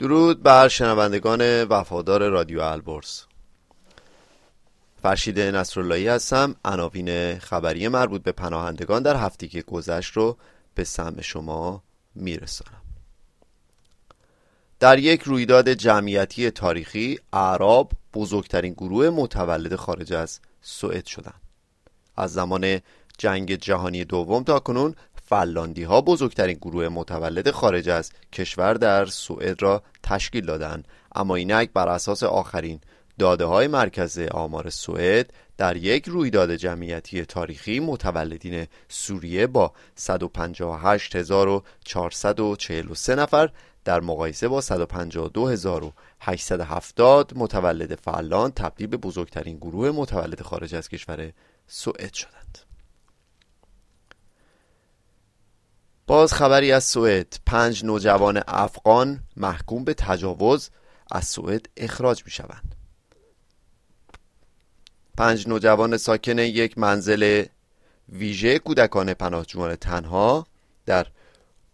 درود بر شنوندگان وفادار رادیو البرز. فرشید نصراللهی هستم عناوین خبری مربوط به پناهندگان در هفته که گذشت رو به سمع شما میرسانم. در یک رویداد جمعیتی تاریخی اعراب بزرگترین گروه متولد خارج از سوئد شدند. از زمان جنگ جهانی دوم تا کنون فلاندی ها بزرگترین گروه متولد خارج از کشور در سوئد را تشکیل دادند اما اینک بر اساس آخرین داده های مرکز آمار سوئد در یک رویداد جمعیتی تاریخی متولدین سوریه با 158443 نفر در مقایسه با 152870 متولد فلان تبدیل به بزرگترین گروه متولد خارج از کشور سوئد شدند. باز خبری از سوئد. پنج نوجوان افغان محکوم به تجاوز از سوئد اخراج می شوند پنج نوجوان ساکن یک منزل ویژه کودکان پناهجویان تنها در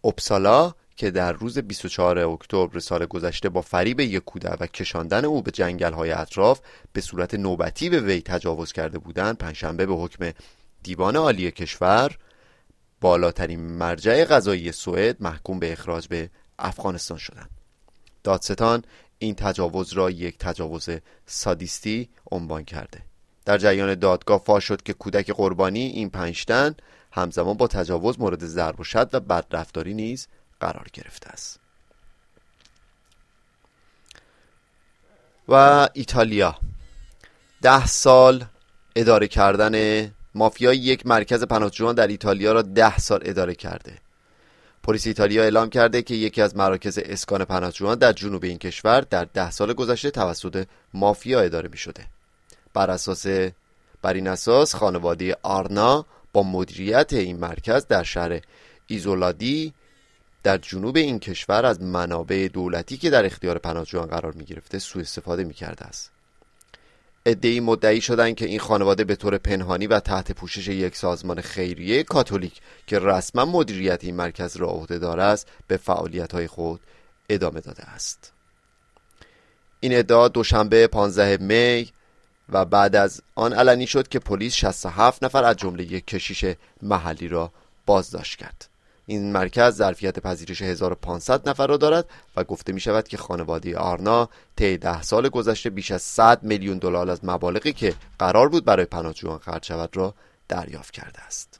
اپسالا که در روز 24 اکتبر سال گذشته با فریب یک کودک و کشاندن او به جنگل های اطراف به صورت نوبتی به وی تجاوز کرده بودند پنجشنبه به حکم دیوان عالی کشور بالاترین مرجع قضایی سوئد محکوم به اخراج به افغانستان شدند. دادستان این تجاوز را یک تجاوز سادیستی عنوان کرده. در جریان دادگاه فاش شد که کودک قربانی این پنجتن همزمان با تجاوز مورد ضرب و شد و بدرفتاری نیز قرار گرفته است. و ایتالیا. ده سال اداره کردن مافیای یک مرکز پناهجویان در ایتالیا را ده سال اداره کرده. پلیس ایتالیا اعلام کرده که یکی از مراکز اسکان پناهجویان در جنوب این کشور در ده سال گذشته توسط مافیا اداره می شده بر اساس بر این اساس خانواده آرنا با مدیریت این مرکز در شهر ایزولادی در جنوب این کشور از منابع دولتی که در اختیار پناهجویان قرار می گرفته سوء استفاده می کرده است. ادعی مدعی شدند که این خانواده به طور پنهانی و تحت پوشش یک سازمان خیریه کاتولیک که رسما مدیریت این مرکز را عهدهدار است به فعالیت های خود ادامه داده است. این ادعا دوشنبه 15 می و بعد از آن علنی شد که پلیس 67 نفر از جمله یک کشیش محلی را بازداشت کرد. این مرکز ظرفیت پذیرش 1500 نفر را دارد و گفته می شود که خانواده آرنا طی ده سال گذشته بیش از 100 میلیون دلار از مبالغی که قرار بود برای پناهجویان خرج شود را دریافت کرده است.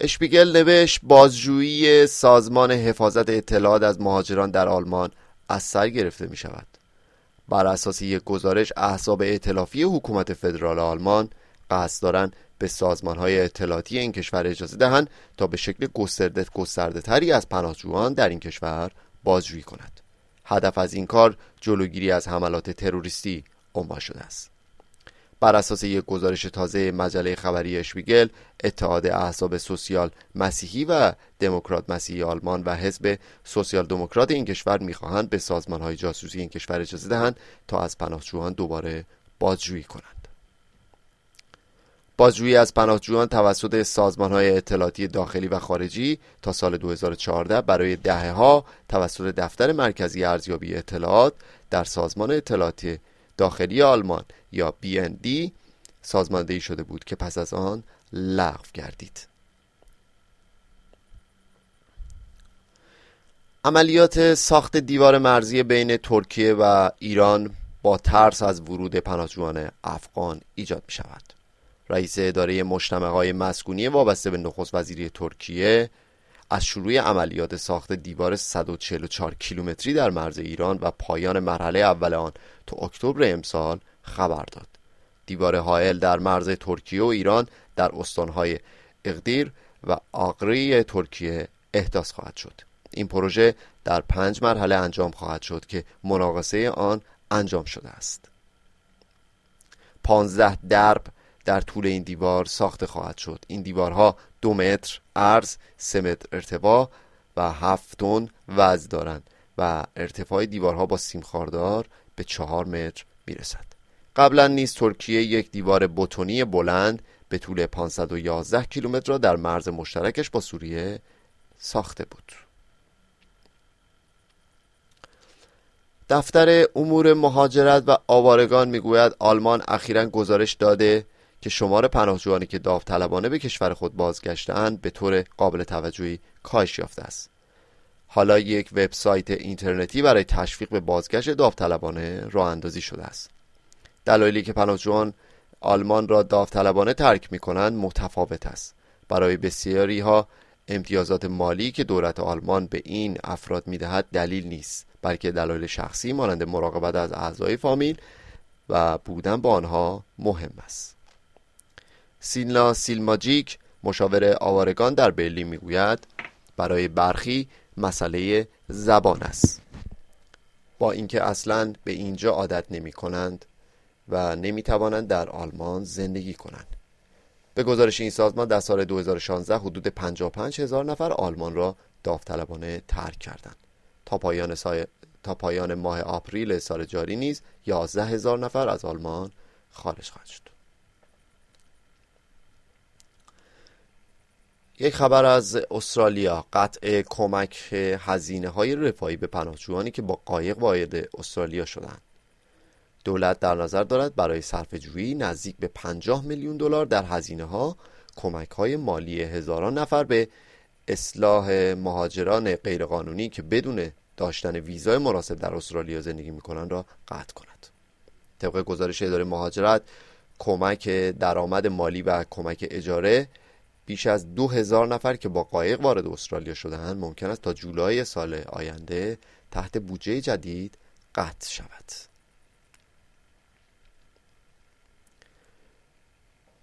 اشپیگل نوشت بازجویی سازمان حفاظت اطلاعات از مهاجران در آلمان از سر گرفته می شود. بر اساس یک گزارش احزاب ائتلافی حکومت فدرال آلمان قصد دارند به سازمان های اطلاعاتی این کشور اجازه دهند تا به شکل گسترده گسترده تری از پناهجویان در این کشور بازجویی کند. هدف از این کار جلوگیری از حملات تروریستی عنوان شده است. بر اساس یک گزارش تازه مجله خبری اشویگل اتحاد احزاب سوسیال مسیحی و دموکرات مسیحی آلمان و حزب سوسیال دموکرات این کشور می‌خواهند به سازمان های جاسوسی این کشور اجازه دهند تا از پناهجویان دوباره بازجویی کنند. بازجویی از پناهجویان توسط سازمان های اطلاعاتی داخلی و خارجی تا سال 2014 برای دهه ها توسط دفتر مرکزی ارزیابی اطلاعات در سازمان اطلاعاتی داخلی آلمان یا BND سازماندهی شده بود که پس از آن لغو گردید. عملیات ساخت دیوار مرزی بین ترکیه و ایران با ترس از ورود پناهجویان افغان ایجاد می شود. رئیس اداره های مسکونی وابسته به نخست وزیری ترکیه از شروع عملیات ساخت دیوار 144 کیلومتری در مرز ایران و پایان مرحله اول آن تا اکتبر امسال خبر داد. دیوار حائل در مرز ترکیه و ایران در استانهای اقدیر و آقری ترکیه احداث خواهد شد. این پروژه در پنج مرحله انجام خواهد شد که مناقصه آن انجام شده است. 15 درب در طول این دیوار ساخته خواهد شد. این دیوارها دو متر عرض سه متر ارتفاع و هفت تن وزن دارند و ارتفاع دیوارها با سیمخاردار به چهار متر می‌رسد. قبلا نیز ترکیه یک دیوار بتونی بلند به طول 511 کیلومتر را در مرز مشترکش با سوریه ساخته بود. دفتر امور مهاجرت و آوارگان می‌گوید آلمان اخیرا گزارش داده که شمار پناهجویانی که داوطلبانه به کشور خود بازگشتهاند به طور قابل توجهی کاهش یافته است. حالا یک وبسایت اینترنتی برای تشویق به بازگشت داوطلبانه راه اندازی شده است. دلایلی که پناهجویان آلمان را داوطلبانه ترک می کنند متفاوت است. برای بسیاری ها امتیازات مالی که دولت آلمان به این افراد می‌دهد دلیل نیست بلکه دلایل شخصی مانند مراقبت از اعضای فامیل و بودن با آنها مهم است. سیلا سیلماجیک مشاور آوارگان در برلین می‌گوید برای برخی مسئله زبان است. با اینکه اصلا به اینجا عادت نمی کنند و نمی توانند در آلمان زندگی کنند. به گزارش این سازمان در سال 2016 حدود 55 هزار نفر آلمان را داوطلبانه ترک کردند. تا پایان, تا پایان ماه آپریل سال جاری نیز 11 هزار نفر از آلمان خارج خواهد شد. یک خبر از استرالیا. قطع کمک هزینه های رفاهی به پناهجویانی که با قایق وارد استرالیا شدند. دولت در نظر دارد برای صرف جویی نزدیک به 50 میلیون دلار در هزینه ها کمک های مالی هزاران نفر به اصلاح مهاجران غیرقانونی که بدون داشتن ویزای مناسب در استرالیا زندگی می‌کنند را قطع کند. طبق گزارش اداره مهاجرت کمک درآمد مالی و کمک اجاره بیش از دو هزار نفر که با قایق وارد استرالیا شدهاند ممکن است تا جولای سال آینده تحت بودجه جدید قطع شود.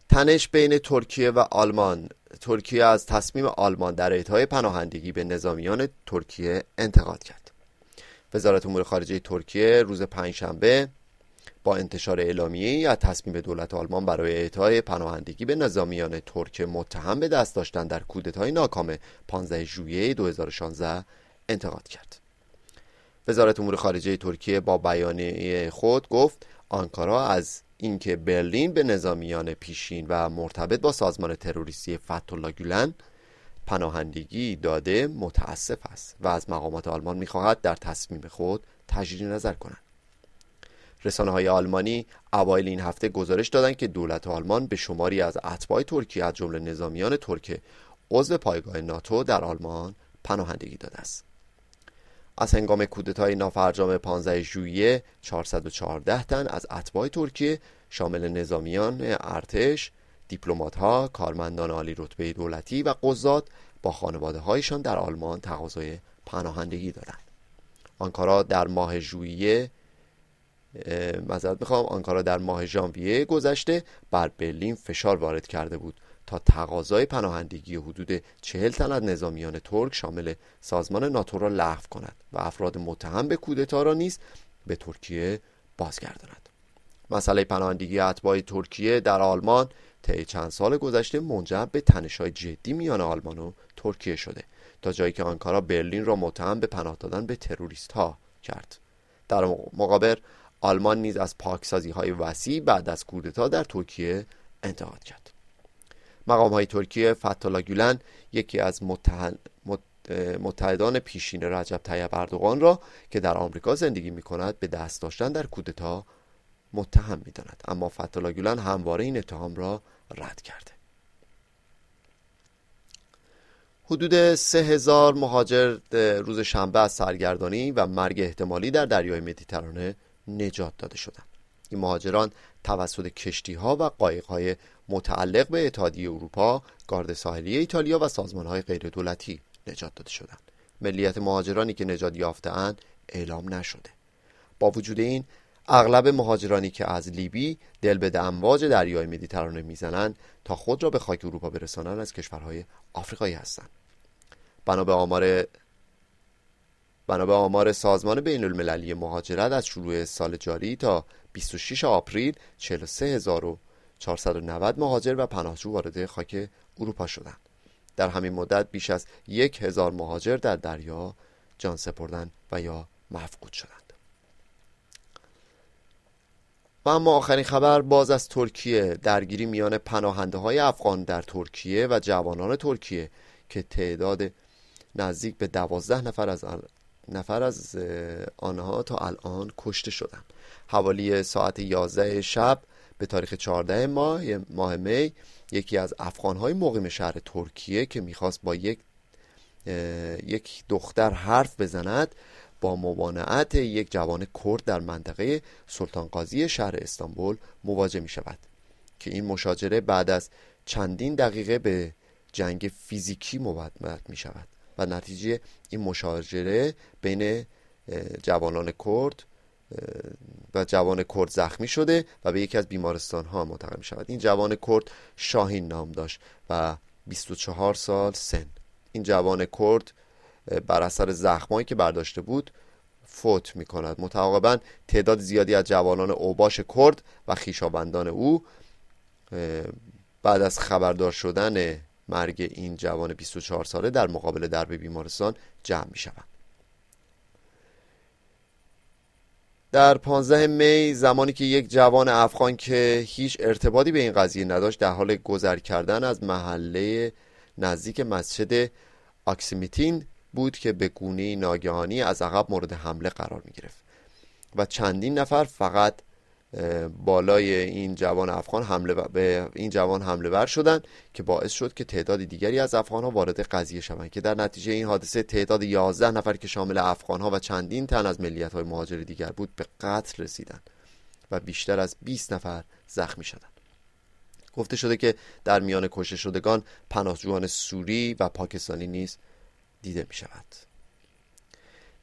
تنش بین ترکیه و آلمان. ترکیه از تصمیم آلمان در اعطای پناهندگی به نظامیان ترکیه انتقاد کرد. وزارت امور خارجه ترکیه روز پنجشنبه با انتشار اعلامیه‌ای از تصمیم دولت آلمان برای اعطای پناهندگی به نظامیان ترک متهم به دست داشتن در کودتای ناکام 15 ژوئیه 2016 انتقاد کرد. وزارت امور خارجه ترکیه با بیانیه خود گفت آنکارا از اینکه برلین به نظامیان پیشین و مرتبط با سازمان تروریستی فتولا گولن پناهندگی داده متاسف است و از مقامات آلمان می‌خواهد در تصمیم خود تجدید نظر کنند رسانه های آلمانی اوایل این هفته گزارش دادند که دولت آلمان به شماری از اتباع ترکیه از جمله نظامیان ترکیه عضو پایگاه ناتو در آلمان پناهندگی داده است از هنگام کودتای نافرجام 15 ژوئیه 414 تن از اتباع ترکیه شامل نظامیان ارتش، ها، کارمندان عالی رتبه دولتی و قضات با خانواده هایشان در آلمان تقاضای پناهندگی دادند. آنکارا در ماه ژوئیه مذارت می‌خوام آنکارا در ماه ژانویه گذشته بر برلین فشار وارد کرده بود تا تقاضای پناهندگی حدود چهل تن از نظامیان ترک شامل سازمان ناتو را لغو کند و افراد متهم به کودتا را نیز به ترکیه بازگرداند. مسئله پناهندگی اتباع ترکیه در آلمان طی چند سال گذشته منجر به تنش‌های جدی میان آلمان و ترکیه شده تا جایی که آنکارا برلین را متهم به پناه دادن به تروریست ها کرد. در مقابل آلمان نیز از پاکسازی های وسیع بعد از کودتا در ترکیه انتقاد کرد مقام های ترکیه فتالا گولن یکی از متحدان پیشین رجب طیب اردوغان را که در آمریکا زندگی می کند به دست داشتن در کودتا متهم می داند. اما فتالا گولن همواره این اتهام را رد کرده حدود سه هزار مهاجر روز شنبه از سرگردانی و مرگ احتمالی در دریای مدیترانه نجات داده شدند این مهاجران توسط کشتی ها و قایق های متعلق به اتحادیه اروپا، گارد ساحلی ایتالیا و سازمان های غیر دولتی نجات داده شدند. ملیت مهاجرانی که نجات یافتهاند اعلام نشده. با وجود این اغلب مهاجرانی که از لیبی دل به امواج دریای مدیترانه می‌زنند تا خود را به خاک اروپا برسانند از کشورهای آفریقایی هستند. بنا به آمار بنا به آمار سازمان بین المللی مهاجرت از شروع سال جاری تا 26 آپریل 43490 مهاجر و پناهجو وارد خاک اروپا شدند. در همین مدت بیش از یک هزار مهاجر در دریا جان سپردند و یا مفقود شدند. و اما آخرین خبر باز از ترکیه درگیری میان پناهنده های افغان در ترکیه و جوانان ترکیه که تعداد نزدیک به دوازده نفر از نفر از آنها تا الان کشته شدند حوالی ساعت 11 شب به تاریخ 14 ماه ماه می یکی از افغانهای مقیم شهر ترکیه که می‌خواست با یک یک دختر حرف بزند با ممانعت یک جوان کرد در منطقه سلطان قاضی شهر استانبول مواجه می شود که این مشاجره بعد از چندین دقیقه به جنگ فیزیکی مبدل می شود و نتیجه این مشاجره بین جوانان کرد و جوان کرد زخمی شده و به یکی از بیمارستان ها منتقل می شود این جوان کرد شاهین نام داشت و 24 سال سن. این جوان کرد بر اثر زخمایی که برداشته بود فوت می کند متعاقبا تعداد زیادی از جوانان اوباش کرد و خیشابندان او بعد از خبردار شدن مرگ این جوان 24 ساله در مقابل درب بیمارستان جمع می شوند در 15 می زمانی که یک جوان افغان که هیچ ارتباطی به این قضیه نداشت در حال گذر کردن از محله نزدیک مسجد آکسیمیتین بود که به گونه ناگهانی از عقب مورد حمله قرار می گرفت و چندین نفر فقط بالای این جوان افغان حمله به این جوان حمله ور شدند که باعث شد که تعداد دیگری از افغان ها وارد قضیه شوند. که در نتیجه این حادثه تعداد 11 نفر که شامل افغان ها و چندین تن از ملیت های مهاجر دیگر بود به قتل رسیدند و بیشتر از 20 نفر زخمی شدند. گفته شده که در میان کشته شدگان پناهجویان سوری و پاکستانی نیز دیده می شود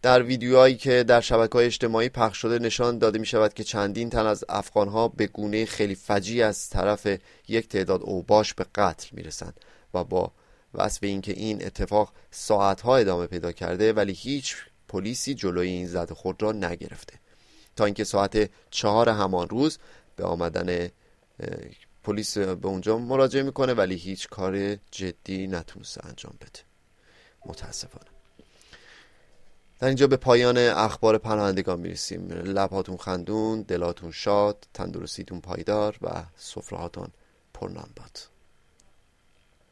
در ویدیوهایی که در شبکه های اجتماعی پخش شده نشان داده می شود که چندین تن از افغان ها به گونه خیلی فجی از طرف یک تعداد اوباش به قتل می رسند و با وصف اینکه این اتفاق ساعت ها ادامه پیدا کرده ولی هیچ پلیسی جلوی این زد خود را نگرفته. تا اینکه ساعت چهار همان روز به آمدن پلیس به اونجا مراجعه می‌کنه ولی هیچ کار جدی نتونسته انجام بده. متاسفانه. در اینجا به پایان اخبار پناهندگان می‌رسیم. لبهاتون خندون دلاتون شاد تندرستیتون پایدار و سفرهاتون پرنان باد